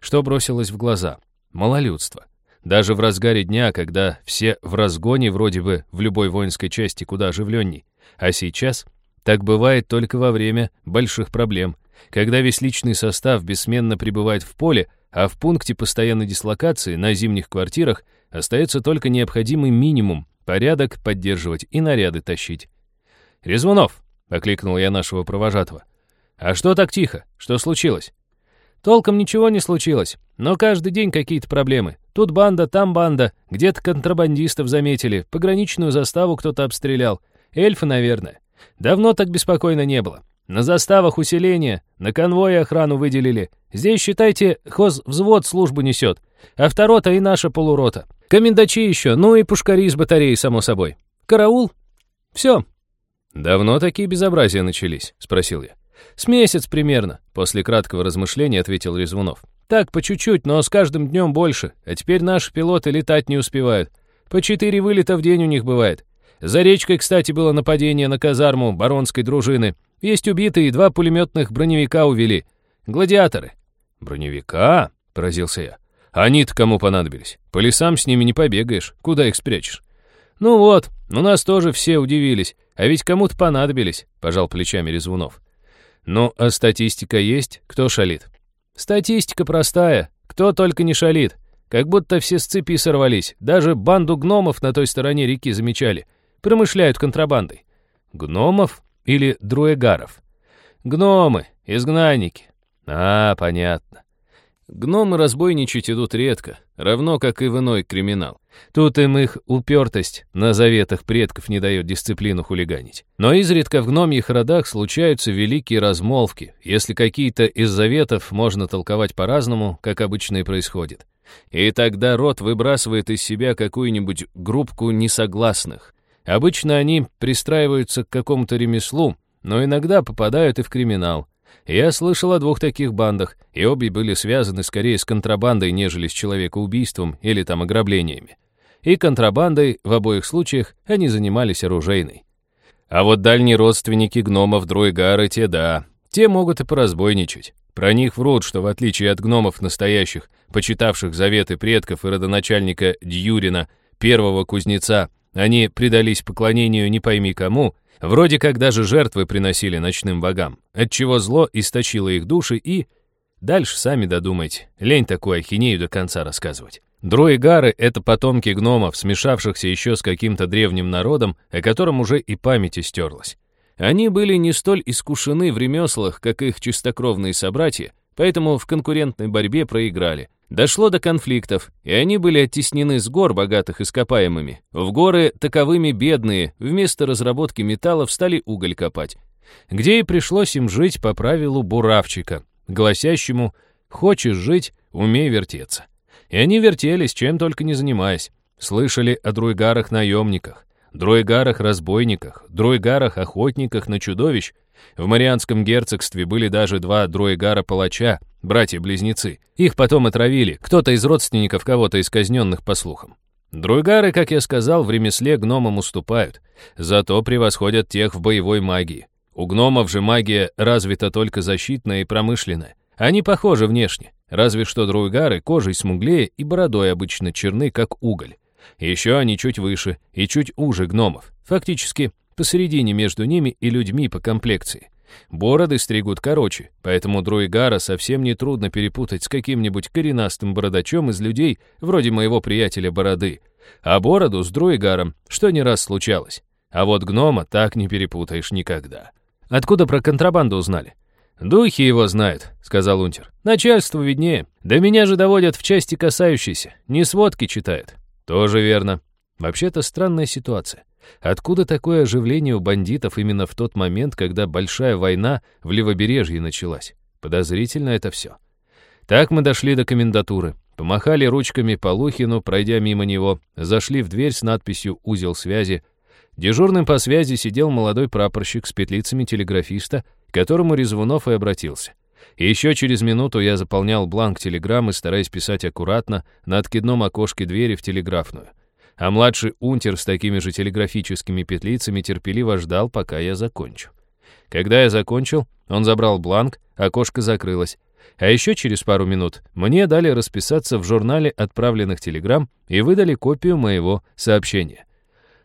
Что бросилось в глаза? Малолюдство. Даже в разгаре дня, когда все в разгоне вроде бы в любой воинской части куда оживленней. А сейчас так бывает только во время больших проблем, когда весь личный состав бессменно пребывает в поле, а в пункте постоянной дислокации на зимних квартирах остается только необходимый минимум Порядок поддерживать и наряды тащить. «Резвунов!» — окликнул я нашего провожатого. «А что так тихо? Что случилось?» «Толком ничего не случилось, но каждый день какие-то проблемы. Тут банда, там банда, где-то контрабандистов заметили, пограничную заставу кто-то обстрелял. Эльфы, наверное. Давно так беспокойно не было. На заставах усиление, на конвое охрану выделили. Здесь, считайте, хозвзвод службу несет, а второта и наша полурота. Комендачи еще, ну и пушкари из батареи, само собой. Караул? Все. «Давно такие безобразия начались?» — спросил я. «С месяц примерно», — после краткого размышления ответил Резвунов. «Так, по чуть-чуть, но с каждым днем больше, а теперь наши пилоты летать не успевают. По четыре вылета в день у них бывает. За речкой, кстати, было нападение на казарму баронской дружины. Есть убитые, и два пулеметных броневика увели. Гладиаторы». «Броневика?» — поразился я. Они-то кому понадобились? По лесам с ними не побегаешь. Куда их спрячешь? Ну вот, у нас тоже все удивились. А ведь кому-то понадобились, пожал плечами Резвунов. Ну, а статистика есть? Кто шалит? Статистика простая. Кто только не шалит. Как будто все с цепи сорвались. Даже банду гномов на той стороне реки замечали. Промышляют контрабандой. Гномов или друэгаров? Гномы, изгнанники. А, понятно. Гномы разбойничать идут редко, равно как и в иной криминал. Тут им их упертость на заветах предков не дает дисциплину хулиганить. Но изредка в гномьих родах случаются великие размолвки, если какие-то из заветов можно толковать по-разному, как обычно и происходит. И тогда род выбрасывает из себя какую-нибудь группку несогласных. Обычно они пристраиваются к какому-то ремеслу, но иногда попадают и в криминал. Я слышал о двух таких бандах, и обе были связаны скорее с контрабандой, нежели с человекоубийством или там ограблениями. И контрабандой в обоих случаях они занимались оружейной. А вот дальние родственники гномов Друйгары те да, те могут и поразбойничать. Про них врут, что в отличие от гномов настоящих, почитавших заветы предков и родоначальника Дьюрина, первого кузнеца, они предались поклонению не пойми кому, Вроде как даже жертвы приносили ночным богам, отчего зло источило их души и... Дальше сами додумайте, лень такую ахинею до конца рассказывать. Друигары — это потомки гномов, смешавшихся еще с каким-то древним народом, о котором уже и памяти стерлась. Они были не столь искушены в ремеслах, как их чистокровные собратья, поэтому в конкурентной борьбе проиграли. Дошло до конфликтов, и они были оттеснены с гор, богатых ископаемыми. В горы таковыми бедные, вместо разработки металлов стали уголь копать. Где и пришлось им жить по правилу буравчика, гласящему «хочешь жить, умей вертеться». И они вертелись, чем только не занимаясь. Слышали о друйгарах-наемниках, друйгарах-разбойниках, друйгарах-охотниках на чудовищ. В Марианском герцогстве были даже два друйгара-палача, братья-близнецы. Их потом отравили, кто-то из родственников кого-то из казненных по слухам. Друйгары, как я сказал, в ремесле гномам уступают, зато превосходят тех в боевой магии. У гномов же магия развита только защитная и промышленная. Они похожи внешне. Разве что друйгары кожей смуглее и бородой обычно черны, как уголь. Еще они чуть выше и чуть уже гномов. Фактически, посередине между ними и людьми по комплекции. Бороды стригут короче, поэтому друигара совсем не трудно перепутать с каким-нибудь коренастым бородачом из людей, вроде моего приятеля Бороды. А бороду с друигаром, что не раз случалось. А вот гнома так не перепутаешь никогда. Откуда про контрабанду узнали? «Духи его знают», — сказал Унтер. «Начальству виднее. Да меня же доводят в части касающейся. Не сводки читают». «Тоже верно. Вообще-то странная ситуация. Откуда такое оживление у бандитов именно в тот момент, когда большая война в левобережье началась? Подозрительно это все. Так мы дошли до комендатуры. Помахали ручками по Лухину, пройдя мимо него, зашли в дверь с надписью «Узел связи». Дежурным по связи сидел молодой прапорщик с петлицами телеграфиста, к которому Резвунов и обратился. Еще через минуту я заполнял бланк телеграммы, стараясь писать аккуратно на откидном окошке двери в телеграфную. А младший унтер с такими же телеграфическими петлицами терпеливо ждал, пока я закончу. Когда я закончил, он забрал бланк, окошко закрылось. А еще через пару минут мне дали расписаться в журнале отправленных телеграмм и выдали копию моего сообщения.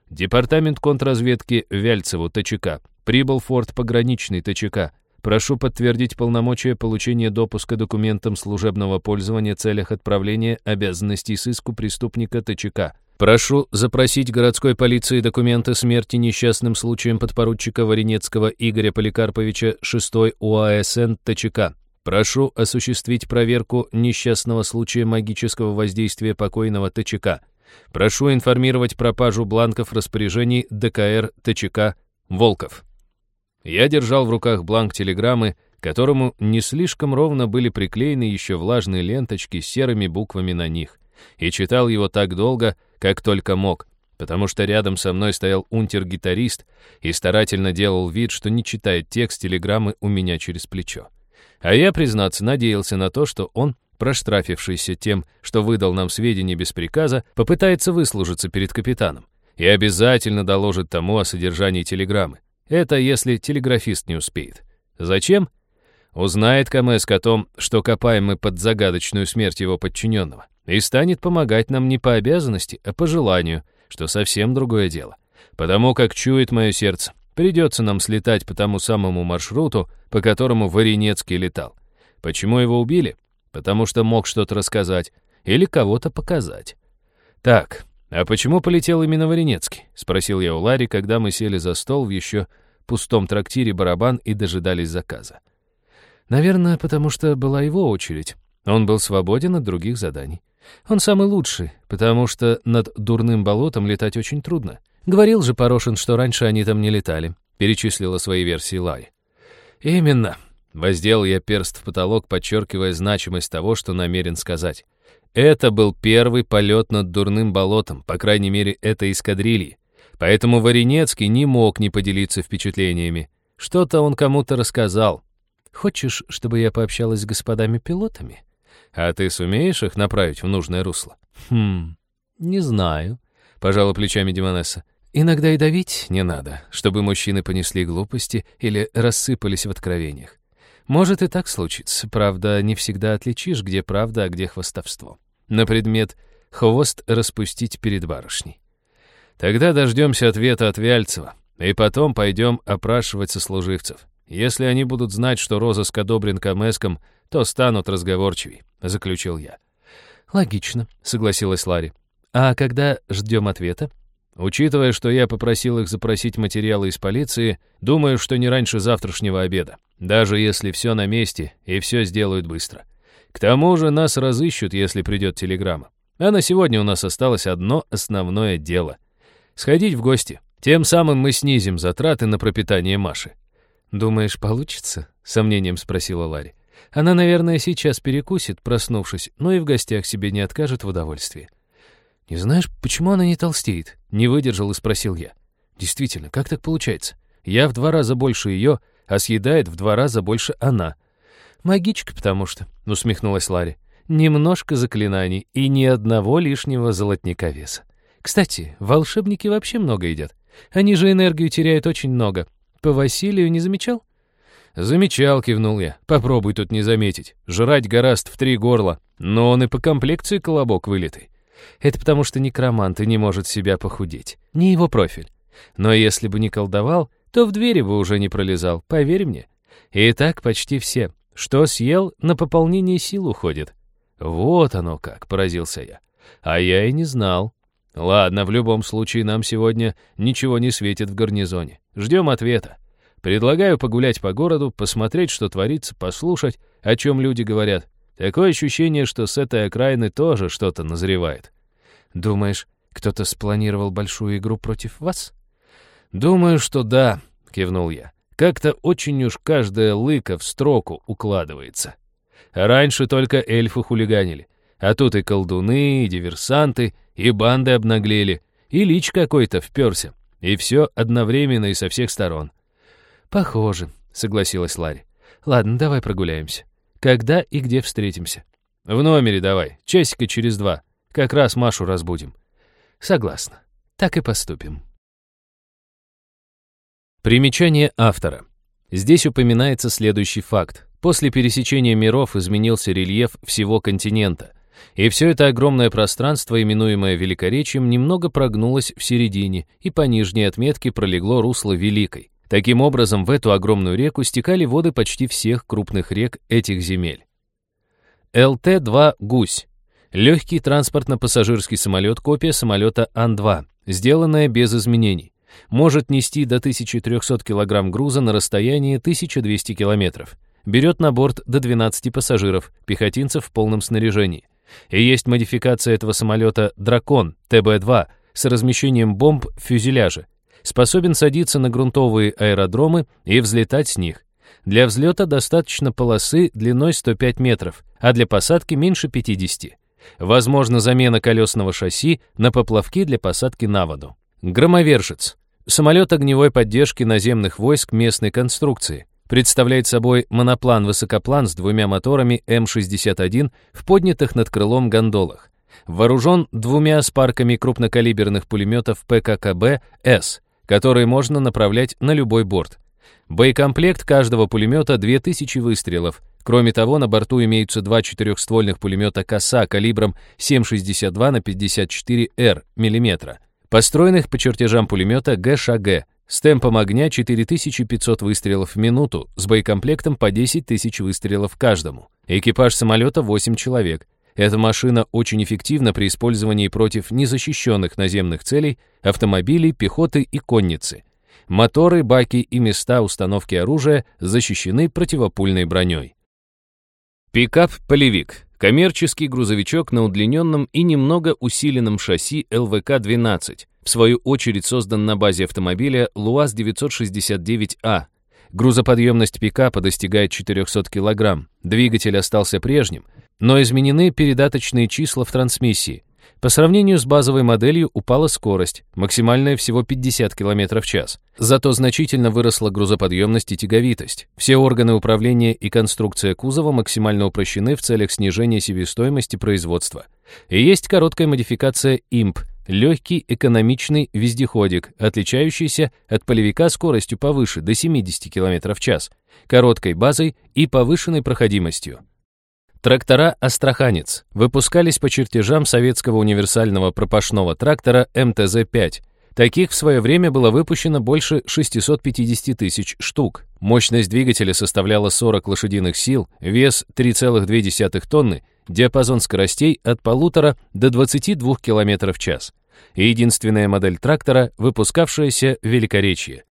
Департамент контрразведки Вяльцеву ТЧК Прибыл форт пограничный ТЧК. Прошу подтвердить полномочия получения допуска документам служебного пользования целях отправления обязанностей сыску преступника ТЧК. Прошу запросить городской полиции документы смерти несчастным случаем подпоручика Варенецкого Игоря Поликарповича 6 УАСН ТЧК. Прошу осуществить проверку несчастного случая магического воздействия покойного ТЧК. Прошу информировать пропажу бланков распоряжений ДКР ТЧК Волков. Я держал в руках бланк телеграммы, которому не слишком ровно были приклеены еще влажные ленточки с серыми буквами на них, и читал его так долго, как только мог, потому что рядом со мной стоял унтер-гитарист и старательно делал вид, что не читает текст телеграммы у меня через плечо. А я, признаться, надеялся на то, что он, проштрафившийся тем, что выдал нам сведения без приказа, попытается выслужиться перед капитаном и обязательно доложит тому о содержании телеграммы. Это если телеграфист не успеет. Зачем? Узнает КМС о том, что копаем мы под загадочную смерть его подчиненного, и станет помогать нам не по обязанности, а по желанию, что совсем другое дело. Потому как чует мое сердце, придется нам слетать по тому самому маршруту, по которому Варенецкий летал. Почему его убили? Потому что мог что-то рассказать или кого-то показать. Так, «А почему полетел именно Варенецкий?» — спросил я у Ларри, когда мы сели за стол в еще пустом трактире барабан и дожидались заказа. «Наверное, потому что была его очередь. Он был свободен от других заданий. Он самый лучший, потому что над дурным болотом летать очень трудно. Говорил же Порошин, что раньше они там не летали», — перечислила свои версии Ларри. «Именно», — воздел я перст в потолок, подчеркивая значимость того, что намерен сказать. Это был первый полет над дурным болотом, по крайней мере, этой эскадрильи. Поэтому Варенецкий не мог не поделиться впечатлениями. Что-то он кому-то рассказал. «Хочешь, чтобы я пообщалась с господами-пилотами? А ты сумеешь их направить в нужное русло?» «Хм, не знаю», — пожала плечами Димонесса. «Иногда и давить не надо, чтобы мужчины понесли глупости или рассыпались в откровениях. Может и так случится, правда, не всегда отличишь, где правда, а где хвостовство на предмет «хвост распустить перед барышней». Тогда дождемся ответа от Вяльцева, и потом пойдем опрашивать сослуживцев. Если они будут знать, что розыск одобрен Камеском, то станут разговорчивей», — заключил я. Логично, согласилась Ларри. А когда ждем ответа? Учитывая, что я попросил их запросить материалы из полиции, думаю, что не раньше завтрашнего обеда. Даже если все на месте и все сделают быстро. К тому же нас разыщут, если придет телеграмма. А на сегодня у нас осталось одно основное дело. Сходить в гости. Тем самым мы снизим затраты на пропитание Маши. «Думаешь, получится?» — сомнением спросила Ларри. «Она, наверное, сейчас перекусит, проснувшись, но и в гостях себе не откажет в удовольствии». «Не знаешь, почему она не толстеет?» — не выдержал и спросил я. «Действительно, как так получается? Я в два раза больше ее, а съедает в два раза больше она». «Магичка, потому что», — усмехнулась Ларри. «Немножко заклинаний и ни одного лишнего золотника веса. Кстати, волшебники вообще много едят. Они же энергию теряют очень много. По Василию не замечал?» «Замечал», — кивнул я. «Попробуй тут не заметить. Жрать гораст в три горла, но он и по комплекции колобок вылитый. Это потому, что некромант и не может себя похудеть. Не его профиль. Но если бы не колдовал, то в двери бы уже не пролезал, поверь мне. И так почти все. Что съел, на пополнение сил уходит. Вот оно как, поразился я. А я и не знал. Ладно, в любом случае нам сегодня ничего не светит в гарнизоне. Ждем ответа. Предлагаю погулять по городу, посмотреть, что творится, послушать, о чем люди говорят. Такое ощущение, что с этой окраины тоже что-то назревает. Думаешь, кто-то спланировал большую игру против вас? Думаю, что да, кивнул я. Как-то очень уж каждая лыка в строку укладывается. Раньше только эльфы хулиганили, а тут и колдуны, и диверсанты, и банды обнаглели, и лич какой-то вперся, и все одновременно и со всех сторон. «Похоже», — согласилась Ларри. «Ладно, давай прогуляемся. Когда и где встретимся? В номере давай, часика через два. Как раз Машу разбудим. Согласна. Так и поступим. Примечание автора. Здесь упоминается следующий факт. После пересечения миров изменился рельеф всего континента. И все это огромное пространство, именуемое Великоречием, немного прогнулось в середине, и по нижней отметке пролегло русло Великой. Таким образом, в эту огромную реку стекали воды почти всех крупных рек этих земель. ЛТ-2 «Гусь» — легкий транспортно-пассажирский самолет, копия самолета Ан-2, сделанная без изменений. Может нести до 1300 кг груза на расстоянии 1200 км. Берет на борт до 12 пассажиров, пехотинцев в полном снаряжении. И есть модификация этого самолета «Дракон» ТБ-2 с размещением бомб в фюзеляже, способен садиться на грунтовые аэродромы и взлетать с них. Для взлета достаточно полосы длиной 105 метров, а для посадки меньше 50. Возможно замена колесного шасси на поплавки для посадки на воду. Громовержец. Самолет огневой поддержки наземных войск местной конструкции. Представляет собой моноплан-высокоплан с двумя моторами М-61 в поднятых над крылом гондолах. Вооружен двумя спарками крупнокалиберных пулеметов ПККБ-С которые можно направлять на любой борт. Боекомплект каждого пулемета 2000 выстрелов. Кроме того, на борту имеются два четырехствольных пулемета «Коса» калибром 7,62 на 54Р мм, построенных по чертежам пулемета ГШГ с темпом огня 4500 выстрелов в минуту, с боекомплектом по 10 тысяч выстрелов каждому. Экипаж самолета 8 человек. Эта машина очень эффективна при использовании против незащищенных наземных целей, автомобилей, пехоты и конницы. Моторы, баки и места установки оружия защищены противопульной броней. Пикап-полевик. Коммерческий грузовичок на удлиненном и немного усиленном шасси ЛВК-12, в свою очередь создан на базе автомобиля ЛуАЗ-969А. Грузоподъемность пикапа достигает 400 кг, двигатель остался прежним, но изменены передаточные числа в трансмиссии. По сравнению с базовой моделью упала скорость, максимальная всего 50 км в час. Зато значительно выросла грузоподъемность и тяговитость. Все органы управления и конструкция кузова максимально упрощены в целях снижения себестоимости производства. И есть короткая модификация имп – легкий экономичный вездеходик, отличающийся от полевика скоростью повыше до 70 км в час, короткой базой и повышенной проходимостью. Трактора «Астраханец» выпускались по чертежам советского универсального пропашного трактора МТЗ-5. Таких в свое время было выпущено больше 650 тысяч штук. Мощность двигателя составляла 40 лошадиных сил, вес 3,2 тонны диапазон скоростей от полутора до 22 км в час. Единственная модель трактора, выпускавшаяся в Великоречье.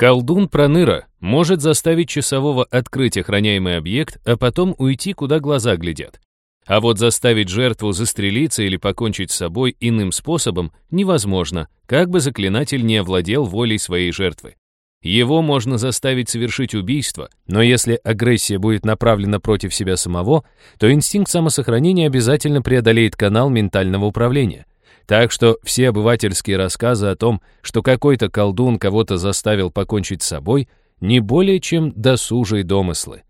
Колдун Проныра может заставить часового открыть охраняемый объект, а потом уйти, куда глаза глядят. А вот заставить жертву застрелиться или покончить с собой иным способом невозможно, как бы заклинатель не овладел волей своей жертвы. Его можно заставить совершить убийство, но если агрессия будет направлена против себя самого, то инстинкт самосохранения обязательно преодолеет канал ментального управления. Так что все обывательские рассказы о том, что какой-то колдун кого-то заставил покончить с собой, не более чем досужие домыслы.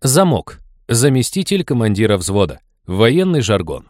Замок. Заместитель командира взвода. Военный жаргон.